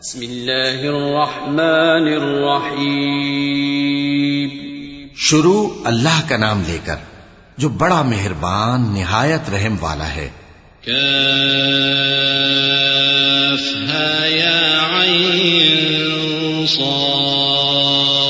بسم الله الرحمن الرحيم شروع اللہ کا نام لے کر جو بڑا مہربان نہایت رحم والا ہے۔ كافها يا عين صاد؟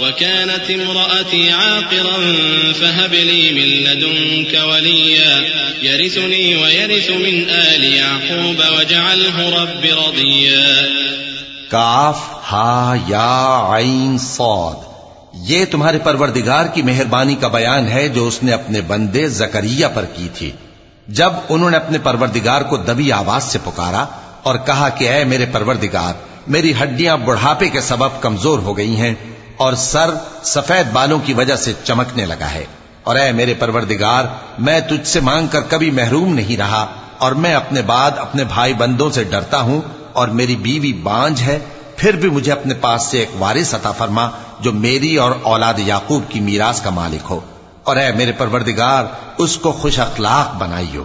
وكانت امرأتي عاقرا فهب لي من لدنك وليا يرثني ويرث من آل يعقوب واجعله رب رضيا. کاف، ہا، یا، عین، صاد. یہ تمہارے پروردگار کی مہربانی کا بیان ہے جو اس نے اپنے بندے زکریہ پر کی تھی۔ جب انہوں نے اپنے پروردگار کو دبی آواز سے پکارا اور کہا کہ اے میرے پروردگار، میری ہڈیاں بڑھاپے کے سبب کمزور ہو گئی ہیں اور سر سفید بالوں کی وجہ سے چمکنے لگا ہے۔ اور اے میرے پروردگار، میں تجھ سے مانگ کر کبھی محروم نہیں رہا، اور میں اپنے بعد اپنے بھائی بندوں سے ڈرتا ہوں، اور میری بیوی بانج ہے، پھر بھی مجھے اپنے پاس سے ایک وارث عطا فرما، جو میری اور اولاد یعقوب کی میراث کا مالک ہو۔ اور اے میرے پروردگار، اس کو خوش اخلاق بنائیو۔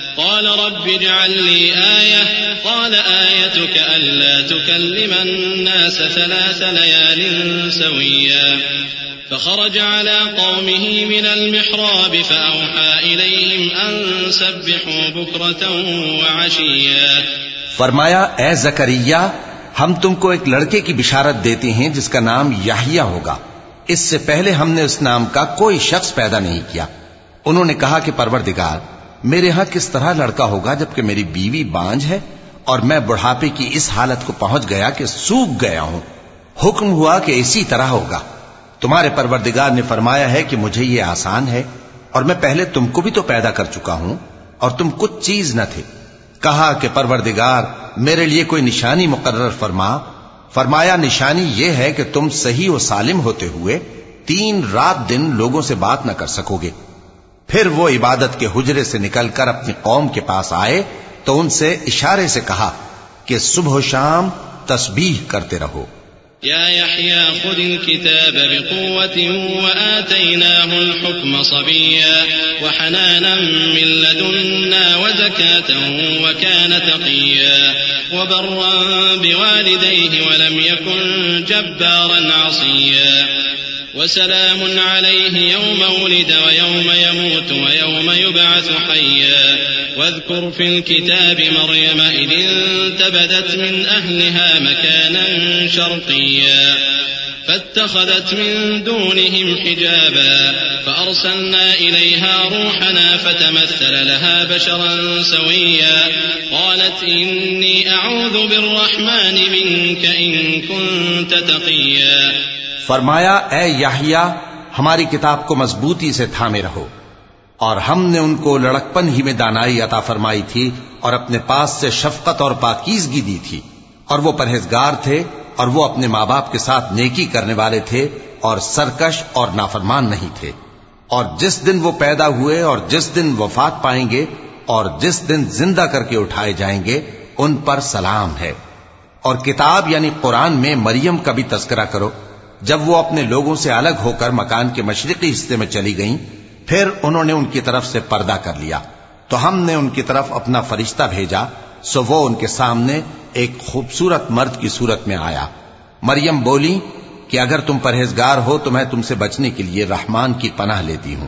قال رب اجعل لي آية. قال آيتك ألا تكلم الناس ثلاث ليال سويا. فخرج على قومه من المحراب فأوحى إليهم أن سبحوا بكرة وعشيا. فرمایا، اے زکریہ ہم تم کو ایک لڑکے کی بشارت دیتے ہیں جس کا نام یاہیا ہوگا۔ اس سے پہلے ہم نے اس نام کا کوئی شخص پیدا نہیں کیا۔ انہوں نے کہا کہ پروردگار میرے ہاں کس طرح لڑکا ہوگا جبکہ میری بیوی بانج ہے اور میں بڑھاپے کی اس حالت کو پہنچ گیا کہ سوکھ گیا ہوں۔ حکم ہوا کہ اسی طرح ہوگا۔ تمہارے پروردگار نے فرمایا ہے کہ مجھے یہ آسان ہے اور میں پہلے تم کو بھی تو پیدا کر چکا ہوں اور تم کچھ چیز نہ تھے۔ کہا کہ پروردگار، میرے لیے کوئی نشانی مقرر فرما۔ فرمایا، نشانی یہ ہے کہ تم صحیح و سالم ہوتے ہوئے تین رات دن لوگوں سے بات نہ کر سکو گے۔ پھر وہ عبادت کے حجرے سے نکل کر اپنی قوم کے پاس آئے تو ان سے اشارے سے کہا کہ صبح و شام تسبیح کرتے رہو۔ يا يحيى خذ الكتاب بقوة وآتيناه الحكم صبيا وحنانا من لدنا وزكاة وكان تقيا وبرا بوالديه ولم يكن جبارا عصيا وسلام عليه يوم ولد ويوم يموت ويوم يبعث حيا. واذكر في الكتاب مريم إذ انتبذت من أهلها مكانا شرقيا. فاتخذت من دونهم حجابا. فأرسلنا إليها روحنا فتمثل لها بشرا سويا. قالت إني أعوذ بالرحمن منك إن كنت تقيا. فرمایا، اے یاہیا ہماری کتاب کو مضبوطی سے تھامے رہو. اور ہم نے ان کو لڑکپن ہی میں دانائی عطا فرمائی تھی اور اپنے پاس سے شفقت اور پاکیزگی دی تھی۔ اور وہ پرہیزگار تھے اور وہ اپنے ماں باپ کے ساتھ نیکی کرنے والے تھے اور سرکش اور نافرمان نہیں تھے۔ اور جس دن وہ پیدا ہوئے اور جس دن وفات پائیں گے اور جس دن زندہ کر کے اٹھائے جائیں گے، ان پر سلام ہے۔ اور کتاب یعنی قرآن میں مریم کا بھی تذکرہ کرو۔ جب وہ اپنے لوگوں سے الگ ہو کر مکان کے مشرقی حصے میں چلی گئیں، پھر انہوں نے ان کی طرف سے پردہ کر لیا۔ تو ہم نے ان کی طرف اپنا فرشتہ بھیجا، سو وہ ان کے سامنے ایک خوبصورت مرد کی صورت میں آیا۔ مریم بولی کہ اگر تم پرہیزگار ہو تو میں تم سے بچنے کے لیے رحمان کی پناہ لیتی ہوں۔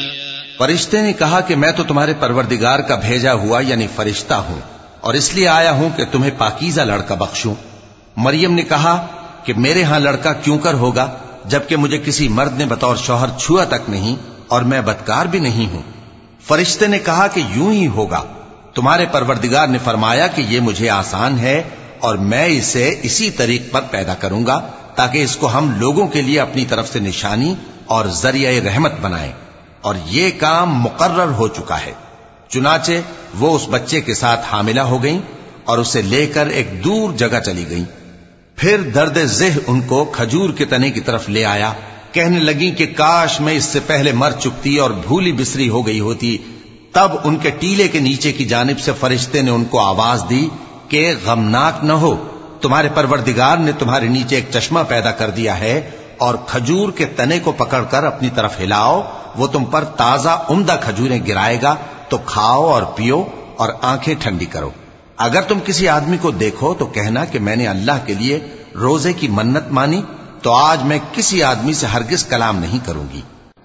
فرشتے نے کہا کہ میں تو تمہارے پروردگار کا بھیجا ہوا یعنی فرشتہ ہوں، اور اس لیے آیا ہوں کہ تمہیں پاکیزہ لڑکا بخشوں۔ مریم نے کہا کہ میرے ہاں لڑکا کیوں کر ہوگا، جبکہ مجھے کسی مرد نے بطور شوہر چھوا تک نہیں، اور میں بدکار بھی نہیں ہوں۔ فرشتے نے کہا کہ یوں ہی ہوگا۔ تمہارے پروردگار نے فرمایا کہ یہ مجھے آسان ہے، اور میں اسے اسی طریق پر پیدا کروں گا تاکہ اس کو ہم لوگوں کے لیے اپنی طرف سے نشانی اور ذریعہ رحمت بنائیں۔ اور یہ کام مقرر ہو چکا ہے۔ چنانچہ وہ اس بچے کے ساتھ حاملہ ہو گئیں اور اسے لے کر ایک دور جگہ چلی گئیں۔ پھر درد ذہ ان کو کھجور کے تنے کی طرف لے آیا۔ کہنے لگی کہ کاش میں اس سے پہلے مر چکتی اور بھولی بسری ہو گئی ہوتی۔ تب ان کے ٹیلے کے نیچے کی جانب سے فرشتے نے ان کو آواز دی کہ غمناک نہ ہو، تمہارے پروردگار نے تمہارے نیچے ایک چشمہ پیدا کر دیا ہے اور کھجور کے تنے کو پکڑ کر اپنی طرف ہلاؤ۔ وہ تم پر تازہ عمدہ کھجوریں گرائے گا، تو کھاؤ اور پیو اور آنکھیں ٹھنڈی کرو۔ اگر تم کسی آدمی کو دیکھو تو کہنا کہ میں نے اللہ کے لیے روزے کی منت مانی، تو آج میں کسی آدمی سے ہرگز کلام نہیں کروں گی۔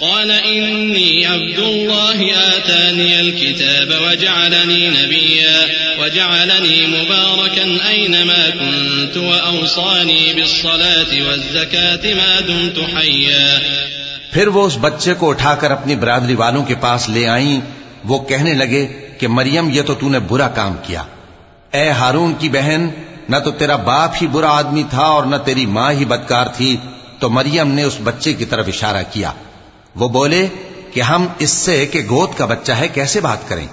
قال إني عبد الله آتاني الكتاب وجعلني نبيا وجعلني مباركا أينما كنت وأوصاني بالصلاة والزكاة ما دمت حيا. پھر وہ اس بچے کو اٹھا کر اپنی برادری والوں کے پاس لے آئیں۔ وہ کہنے لگے کہ مریم، یہ تو تو نے برا کام کیا۔ اے ہارون کی بہن، نہ تو تیرا باپ ہی برا آدمی تھا اور نہ تیری ماں ہی بدکار تھی۔ تو مریم نے اس بچے کی طرف اشارہ کیا۔ وہ بولے کہ ہم اس سے کہ گود کا بچہ ہے، کیسے بات کریں؟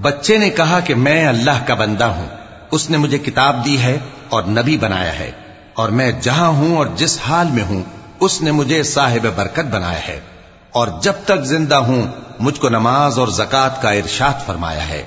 بچے نے کہا کہ میں اللہ کا بندہ ہوں۔ اس نے مجھے کتاب دی ہے اور نبی بنایا ہے۔ اور میں جہاں ہوں اور جس حال میں ہوں، اس نے مجھے صاحب برکت بنایا ہے۔ اور جب تک زندہ ہوں، مجھ کو نماز اور زکات کا ارشاد فرمایا ہے۔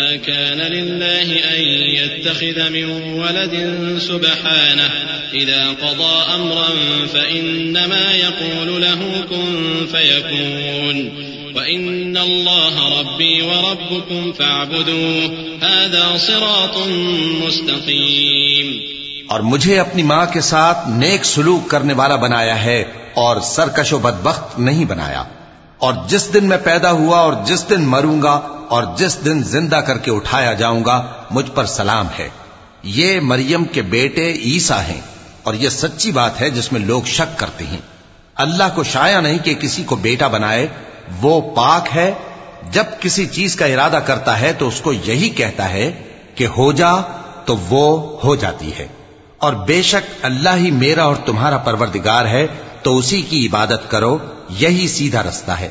ما كان لله أن يتخذ من ولد سبحانه. إذا قضى أمرا فإنما يقول له كن فيكون. وإن الله ربي وربكم فاعبدوه. هذا صراط مستقيم. اور مجھے اپنی ماں کے ساتھ نیک سلوک کرنے والا بنایا ہے اور سرکش و بدبخت نہیں بنایا. اور جس دن میں پیدا ہوا اور جس دن مروں گا اور جس دن زندہ کر کے اٹھایا جاؤں گا، مجھ پر سلام ہے۔ یہ مریم کے بیٹے عیسا ہیں، اور یہ سچی بات ہے جس میں لوگ شک کرتے ہیں۔ اللہ کو شایا نہیں کہ کسی کو بیٹا بنائے، وہ پاک ہے۔ جب کسی چیز کا ارادہ کرتا ہے تو اس کو یہی کہتا ہے کہ ہو جا، تو وہ ہو جاتی ہے۔ اور بے شک اللہ ہی میرا اور تمہارا پروردگار ہے، تو اسی کی عبادت کرو، یہی سیدھا رستہ ہے۔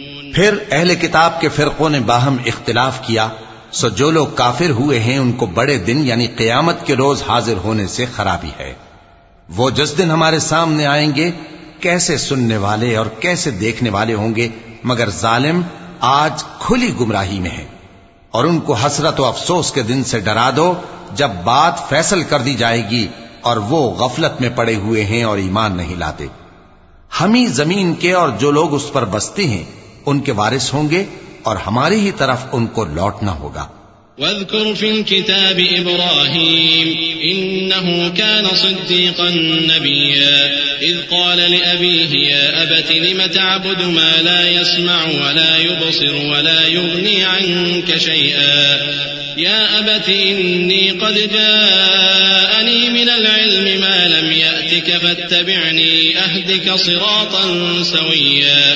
پھر اہل کتاب کے فرقوں نے باہم اختلاف کیا، سو جو لوگ کافر ہوئے ہیں ان کو بڑے دن یعنی قیامت کے روز حاضر ہونے سے خرابی ہے۔ وہ جس دن ہمارے سامنے آئیں گے، کیسے سننے والے اور کیسے دیکھنے والے ہوں گے، مگر ظالم آج کھلی گمراہی میں ہے۔ اور ان کو حسرت و افسوس کے دن سے ڈرا دو، جب بات فیصل کر دی جائے گی اور وہ غفلت میں پڑے ہوئے ہیں اور ایمان نہیں لاتے۔ ہم ہی زمین کے اور جو لوگ اس پر بستے ہیں ان کے وارث ہوں گے اور ہماری ہی طرف ان کو لوٹنا ہوگا واذكر في الكتاب إبراهيم إنه كان صديقا نبيا إذ قال لأبيه يا أبت لم تعبد ما لا يسمع ولا يبصر ولا يغني عنك شيئا؟ يا أبت إني قد جاءني من العلم ما لم يأتك فاتبعني أهدك صراطا سويا.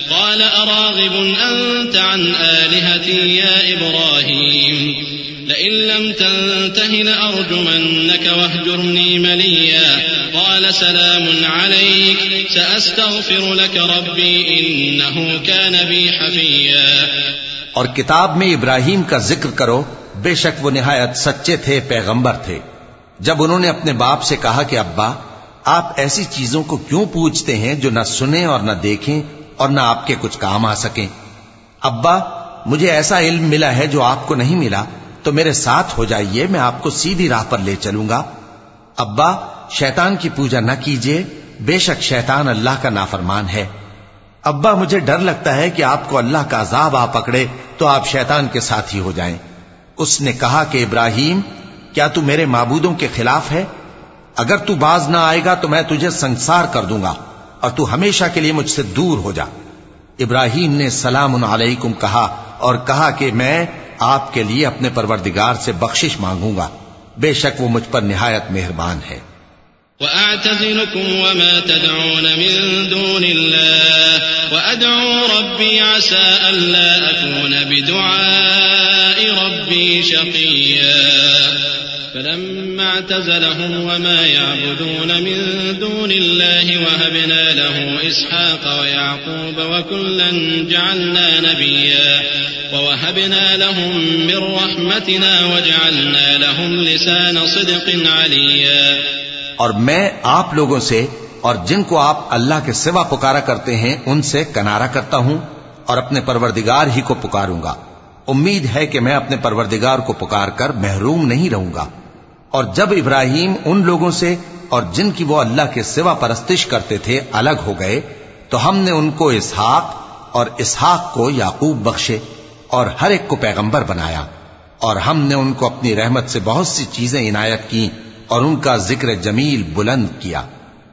قال أراغب أنت عن آلهتي يا إبراهيم؟ لئن لم تنته لأرجمنك واهجرني مليا. قال سلام عليك، سأستغفر لك ربي إنه كان بي حفيا. اور کتاب میں ابراہیم کا ذکر کرو، بے شک وہ نہایت سچے تھے، پیغمبر تھے۔ جب انہوں نے اپنے باپ سے کہا کہ ابا، آپ ایسی چیزوں کو کیوں پوچھتے ہیں جو نہ سنیں اور نہ دیکھیں؟ اور نہ آپ کے کچھ کام آ سکیں۔ ابا، مجھے ایسا علم ملا ہے جو آپ کو نہیں ملا، تو میرے ساتھ ہو جائیے، میں آپ کو سیدھی راہ پر لے چلوں گا۔ ابا، شیطان کی پوجا نہ کیجیے بے شک شیطان اللہ کا نافرمان ہے۔ ابا، مجھے ڈر لگتا ہے کہ آپ کو اللہ کا عذاب آ پکڑے، تو آپ شیطان کے ساتھ ہی ہو جائیں۔ اس نے کہا کہ ابراہیم، کیا تو میرے معبودوں کے خلاف ہے؟ اگر تو باز نہ آئے گا تو میں تجھے سنسار کر دوں گا۔ اور تو ہمیشہ کے لیے مجھ سے دور ہو جا۔ ابراہیم نے سلام علیکم کہا اور کہا کہ میں آپ کے لیے اپنے پروردگار سے بخشش مانگوں گا۔ بے شک وہ مجھ پر نہایت مہربان ہے۔ وأعتزلكم وما تدعون من دون الله وأدعو ربي عسى ألا أكون بدعاء ربي شقيا فلما اعتزلهم وما يعبدون من دون الله وهبنا له إسحاق ويعقوب وكلا جعلنا نبيا ووهبنا لهم من رحمتنا وجعلنا لهم لسان صدق عليا اور میں آپ لوگوں سے اور جن کو آپ اللہ کے سوا پکارا کرتے ہیں ان سے کنارا کرتا ہوں اور اپنے پروردگار ہی کو پکاروں گا۔ امید ہے کہ میں اپنے پروردگار کو پکار کر محروم نہیں رہوں گا۔ اور جب ابراہیم ان لوگوں سے اور جن کی وہ اللہ کے سوا پرستش کرتے تھے الگ ہو گئے، تو ہم نے ان کو اسحاق اور اسحاق کو یعقوب بخشے اور ہر ایک کو پیغمبر بنایا۔ اور ہم نے ان کو اپنی رحمت سے بہت سی چیزیں عنایت کی اور ان کا ذکر جمیل بلند کیا۔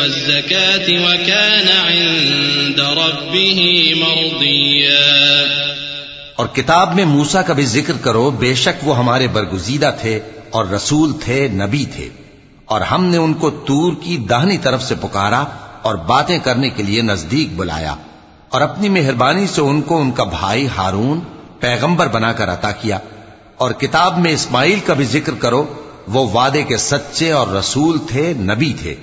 والزكاة وكان عند ربه مرضيا. اور کتاب میں موسا کا بھی ذکر کرو، بے شک وہ ہمارے برگزیدہ تھے اور رسول تھے، نبی تھے۔ اور ہم نے ان کو تور کی دہنی طرف سے پکارا اور باتیں کرنے کے لیے نزدیک بلایا۔ اور اپنی مہربانی سے ان کو ان کا بھائی ہارون پیغمبر بنا کر عطا کیا۔ اور کتاب میں اسماعیل کا بھی ذکر کرو، وہ وعدے کے سچے اور رسول تھے، نبی تھے۔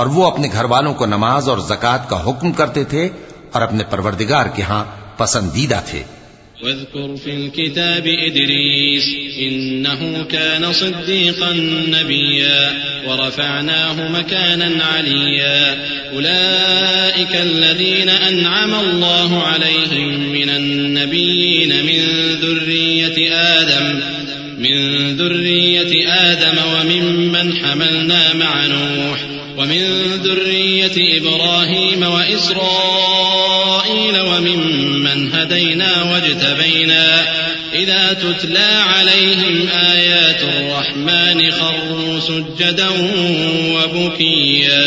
اور وہ اپنے گھر والوں کو نماز اور زکاة کا حکم کرتے تھے اور اپنے پروردگار کے ہاں پسندیدہ تھے واذكر في الكتاب إدريس إنه كان صديقا نبيا ورفعناه مكانا عليا. أولئك الذين أنعم الله عليهم من النبيين من ذرية آدم من ذرية آدم وممن حملنا مع نوح. ومن ذرية إبراهيم وإسرائيل وممن هدينا واجتبينا إذا تتلى عليهم آيات الرحمن خروا سجدا وبكيا.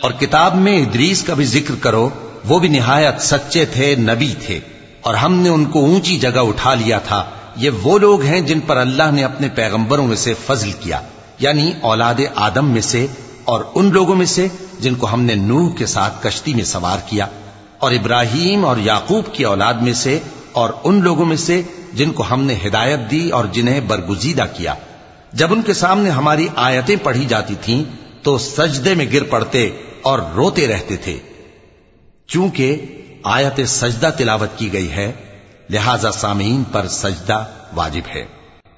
اور کتاب میں ادریس کا بھی ذکر کرو، وہ بھی نہایت سچے تھے، نبی تھے۔ اور ہم نے ان کو اونچی جگہ اٹھا لیا تھا۔ یہ وہ لوگ ہیں جن پر اللہ نے اپنے پیغمبروں میں سے فضل کیا یعنی اولاد آدم میں سے اور ان لوگوں میں سے جن کو ہم نے نوح کے ساتھ کشتی میں سوار کیا، اور ابراہیم اور یعقوب کی اولاد میں سے، اور ان لوگوں میں سے جن کو ہم نے ہدایت دی اور جنہیں برگزیدہ کیا۔ جب ان کے سامنے ہماری آیتیں پڑھی جاتی تھیں، تو سجدے میں گر پڑتے اور روتے رہتے تھے۔ چونکہ آیت سجدہ تلاوت کی گئی ہے، لہذا سامعین پر سجدہ واجب ہے۔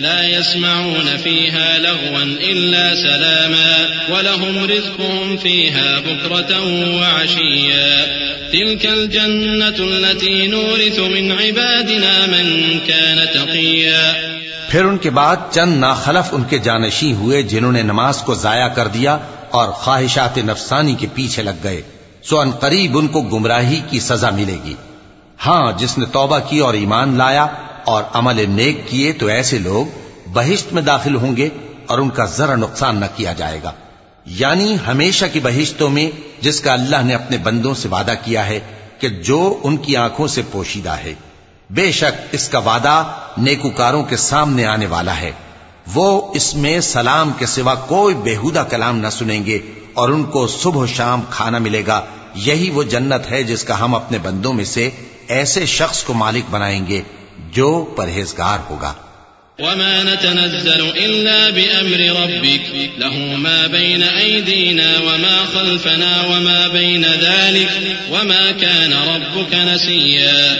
لا يسمعون فيها لغوا إلا سلاما، ولهم رزقهم فيها بكرة وعشيا. تلك الجنة التي نورث من عبادنا من كان تقيا. پھر ان کے بعد چند ناخلف ان کے جانشی ہوئے جنہوں نے نماز کو ضائع کر دیا اور خواہشات نفسانی کے پیچھے لگ گئے، سو ان قریب ان کو گمراہی کی سزا ملے گی۔ ہاں جس نے توبہ کی اور ایمان لایا اور عمل نیک کیے تو ایسے لوگ بہشت میں داخل ہوں گے اور ان کا ذرا نقصان نہ کیا جائے گا۔ یعنی ہمیشہ کی بہشتوں میں جس کا اللہ نے اپنے بندوں سے وعدہ کیا ہے کہ جو ان کی آنکھوں سے پوشیدہ ہے۔ بے شک اس کا وعدہ نیکوکاروں کے سامنے آنے والا ہے۔ وہ اس میں سلام کے سوا کوئی بےحودہ کلام نہ سنیں گے اور ان کو صبح و شام کھانا ملے گا۔ یہی وہ جنت ہے جس کا ہم اپنے بندوں میں سے ایسے شخص کو مالک بنائیں گے۔ جو پرہیزگار ہوگا وما نتنزل إلا بأمر ربك له ما بين أيدينا وما خلفنا وما بين ذلك وما كان ربك نسيا.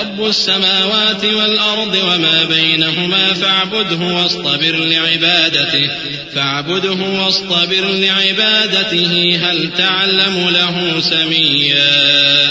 رب السماوات والأرض وما بينهما فاعبده واصطبر لعبادته فاعبده واصطبر لعبادته هل تعلم له سميا.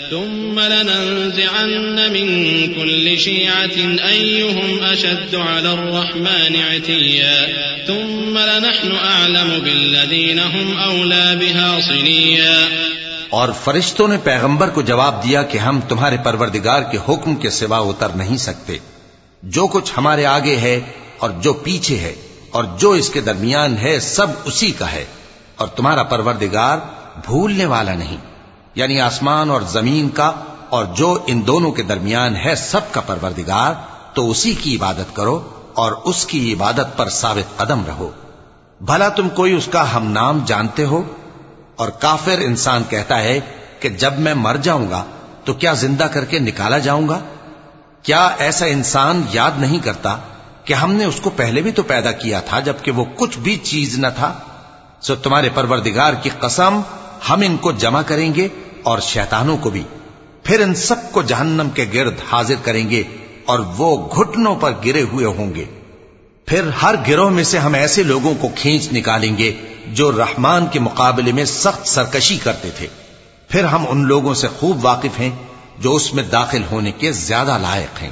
ثم لننزعن من كل شيعة أيهم أشد على الرحمن عتيا. ثم لنحن أعلم بالذين هم أولى بها صليا. اور فرشتوں نے پیغمبر کو جواب دیا کہ ہم تمہارے پروردگار کے حکم کے سوا اتر نہیں سکتے۔ جو کچھ ہمارے آگے ہے اور جو پیچھے ہے اور جو اس کے درمیان ہے سب اسی کا ہے اور تمہارا پروردگار بھولنے والا نہیں۔ یعنی آسمان اور زمین کا اور جو ان دونوں کے درمیان ہے سب کا پروردگار، تو اسی کی عبادت کرو اور اس کی عبادت پر ثابت قدم رہو۔ بھلا تم کوئی اس کا ہم نام جانتے ہو؟ اور کافر انسان کہتا ہے کہ جب میں مر جاؤں گا، تو کیا زندہ کر کے نکالا جاؤں گا؟ کیا ایسا انسان یاد نہیں کرتا کہ ہم نے اس کو پہلے بھی تو پیدا کیا تھا جبکہ وہ کچھ بھی چیز نہ تھا؟ سو تمہارے پروردگار کی قسم ہم ان کو جمع کریں گے اور شیطانوں کو بھی۔ پھر ان سب کو جہنم کے گرد حاضر کریں گے اور وہ گھٹنوں پر گرے ہوئے ہوں گے۔ پھر ہر گروہ میں سے ہم ایسے لوگوں کو کھینچ نکالیں گے جو رحمان کے مقابلے میں سخت سرکشی کرتے تھے۔ پھر ہم ان لوگوں سے خوب واقف ہیں جو اس میں داخل ہونے کے زیادہ لائق ہیں۔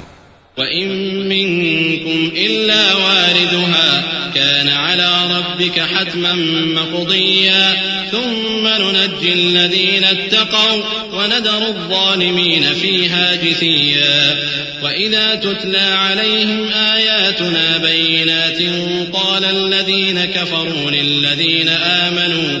وإن منكم إلا واردها كان على ربك حتما مقضيا. ثم ننجي الذين اتقوا وندر الظالمين فيها جثيا. وإذا تتلى عليهم آياتنا بينات قال الذين كفروا للذين آمنوا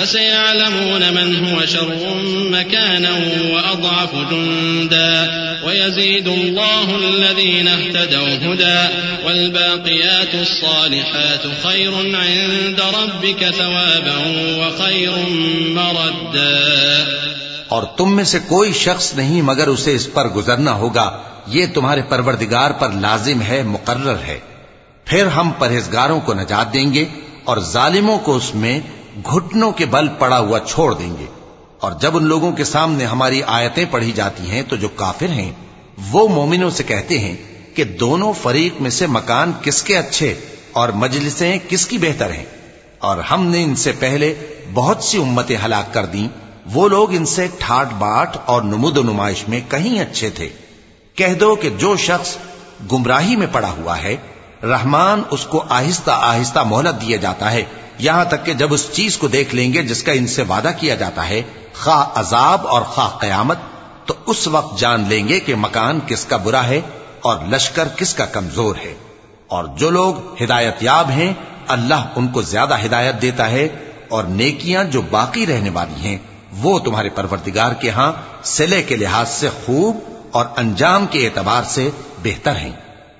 فسيعلمون من هو شر مكانا وأضعف جندا ويزيد الله الذين اهتدوا هدى والباقيات الصالحات خير عند ربك ثوابا وخير مردا اور تم میں سے کوئی شخص نہیں مگر اسے اس پر گزرنا ہوگا۔ یہ تمہارے پروردگار پر لازم ہے، مقرر ہے۔ پھر ہم پرہیزگاروں کو نجات دیں گے اور ظالموں کو اس میں گھٹنوں کے بل پڑا ہوا چھوڑ دیں گے۔ اور جب ان لوگوں کے سامنے ہماری آیتیں پڑھی جاتی ہیں تو جو کافر ہیں، وہ مومنوں سے کہتے ہیں کہ دونوں فریق میں سے مکان کس کے اچھے اور مجلسیں کس کی بہتر ہیں۔ اور ہم نے ان سے پہلے بہت سی امتیں ہلاک کر دیں۔ وہ لوگ ان سے ٹھاٹ باٹ اور نمود و نمائش میں کہیں اچھے تھے۔ کہہ دو کہ جو شخص گمراہی میں پڑا ہوا ہے، رحمان اس کو آہستہ آہستہ مہلت دیا جاتا ہے۔ یہاں تک کہ جب اس چیز کو دیکھ لیں گے جس کا ان سے وعدہ کیا جاتا ہے، خواہ عذاب اور خواہ قیامت، تو اس وقت جان لیں گے کہ مکان کس کا برا ہے اور لشکر کس کا کمزور ہے۔ اور جو لوگ ہدایت یاب ہیں، اللہ ان کو زیادہ ہدایت دیتا ہے اور نیکیاں جو باقی رہنے والی ہیں، وہ تمہارے پروردگار کے ہاں سلے کے لحاظ سے خوب اور انجام کے اعتبار سے بہتر ہیں۔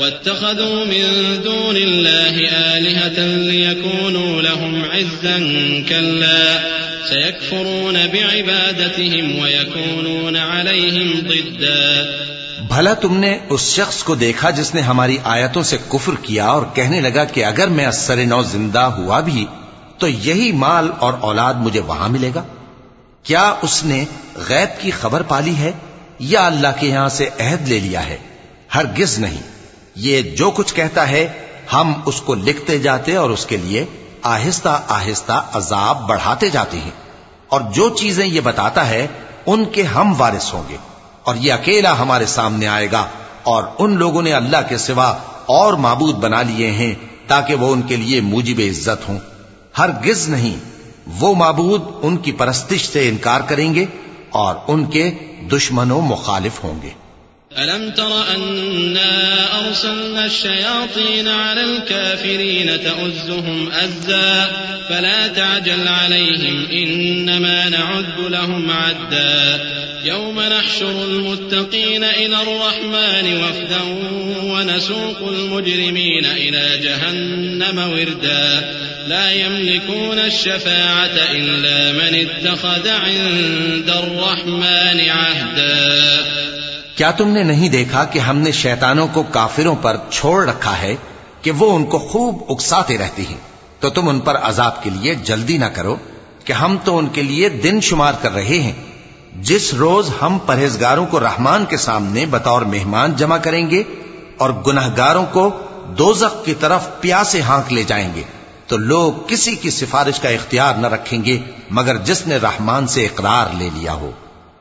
واتخذوا من دون الله آلهة ليكونوا لهم عزا كلا. سيكفرون بعبادتهم ويكونون عليهم ضدا. بھلا تم نے اس شخص کو دیکھا جس نے ہماری آیتوں سے کفر کیا اور کہنے لگا کہ اگر میں اثر نو زندہ ہوا بھی، تو یہی مال اور اولاد مجھے وہاں ملے گا؟ کیا اس نے غیب کی خبر پالی ہے یا اللہ کے یہاں سے عہد لے لیا ہے؟ ہرگز نہیں۔ یہ جو کچھ کہتا ہے، ہم اس کو لکھتے جاتے اور اس کے لیے آہستہ آہستہ عذاب بڑھاتے جاتے ہیں۔ اور جو چیزیں یہ بتاتا ہے، ان کے ہم وارث ہوں گے۔ اور یہ اکیلا ہمارے سامنے آئے گا۔ اور ان لوگوں نے اللہ کے سوا اور معبود بنا لیے ہیں تاکہ وہ ان کے لیے موجب عزت ہوں۔ ہر گز نہیں۔ وہ معبود ان کی پرستش سے انکار کریں گے اور ان کے دشمنوں مخالف ہوں گے۔ ألم تر أنا أرسلنا الشياطين على الكافرين تؤزهم أزا فلا تعجل عليهم إنما نعد لهم عدا يوم نحشر المتقين إلى الرحمن وفدا ونسوق المجرمين إلى جهنم وردا لا يملكون الشفاعة إلا من اتخذ عند الرحمن عهدا کیا تم نے نہیں دیکھا کہ ہم نے شیطانوں کو کافروں پر چھوڑ رکھا ہے کہ وہ ان کو خوب اکساتے رہتی ہیں؟ تو تم ان پر عذاب کے لیے جلدی نہ کرو کہ ہم تو ان کے لیے دن شمار کر رہے ہیں۔ جس روز ہم پرہیزگاروں کو رحمان کے سامنے بطور مہمان جمع کریں گے اور گناہ گاروں کو دوزخ کی طرف پیاسے ہانک لے جائیں گے، تو لوگ کسی کی سفارش کا اختیار نہ رکھیں گے مگر جس نے رحمان سے اقرار لے لیا ہو۔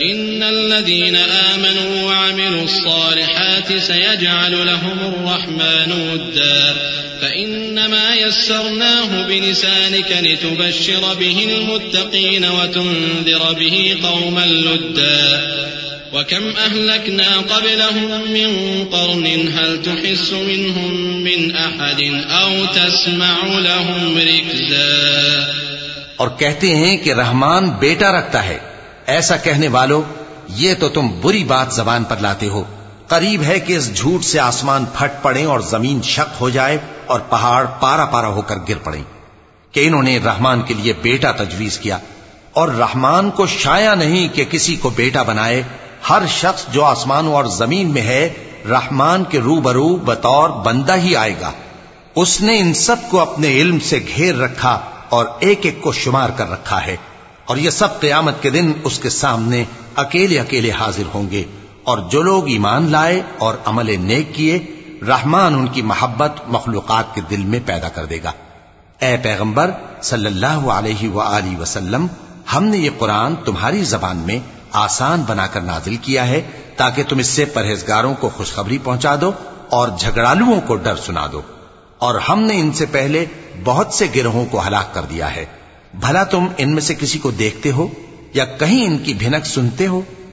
إن الذين آمنوا وعملوا الصالحات سيجعل لهم الرحمن ودا. فإنما يسرناه بلسانك لتبشر به المتقين وتنذر به قوما لدا. وكم أهلكنا قبلهم من قرن هل تحس منهم من أحد أو تسمع لهم ركزا. اور کہتے ہیں کہ رحمان بیٹا رکھتا ہے۔ ایسا کہنے والوں یہ تو تم بری بات زبان پر لاتے ہو۔ قریب ہے کہ اس جھوٹ سے آسمان پھٹ پڑے اور زمین شک ہو جائے اور پہاڑ پارا پارا ہو کر گر پڑے۔ کہ انہوں نے رحمان کے لیے بیٹا تجویز کیا۔ اور رحمان کو شایا نہیں کہ کسی کو بیٹا بنائے۔ ہر شخص جو آسمانوں اور زمین میں ہے، رحمان کے رو برو بطور بندہ ہی آئے گا۔ اس نے ان سب کو اپنے علم سے گھیر رکھا اور ایک ایک کو شمار کر رکھا ہے۔ اور یہ سب قیامت کے دن اس کے سامنے اکیلے اکیلے حاضر ہوں گے اور جو لوگ ایمان لائے اور عمل نیک کیے، رحمان ان کی محبت مخلوقات کے دل میں پیدا کر دے گا۔ اے پیغمبر، صلی اللہ علیہ وآلہ وسلم، ہم نے یہ قرآن تمہاری زبان میں آسان بنا کر نازل کیا ہے تاکہ تم اس سے پرہیزگاروں کو خوشخبری پہنچا دو اور جھگڑالوؤں کو ڈر سنا دو۔ اور ہم نے ان سے پہلے بہت سے گروہوں کو ہلاک کر دیا ہے۔ بھلا تم ان میں سے کسی کو دیکھتے ہو یا کہیں ان کی بھنک سنتے ہو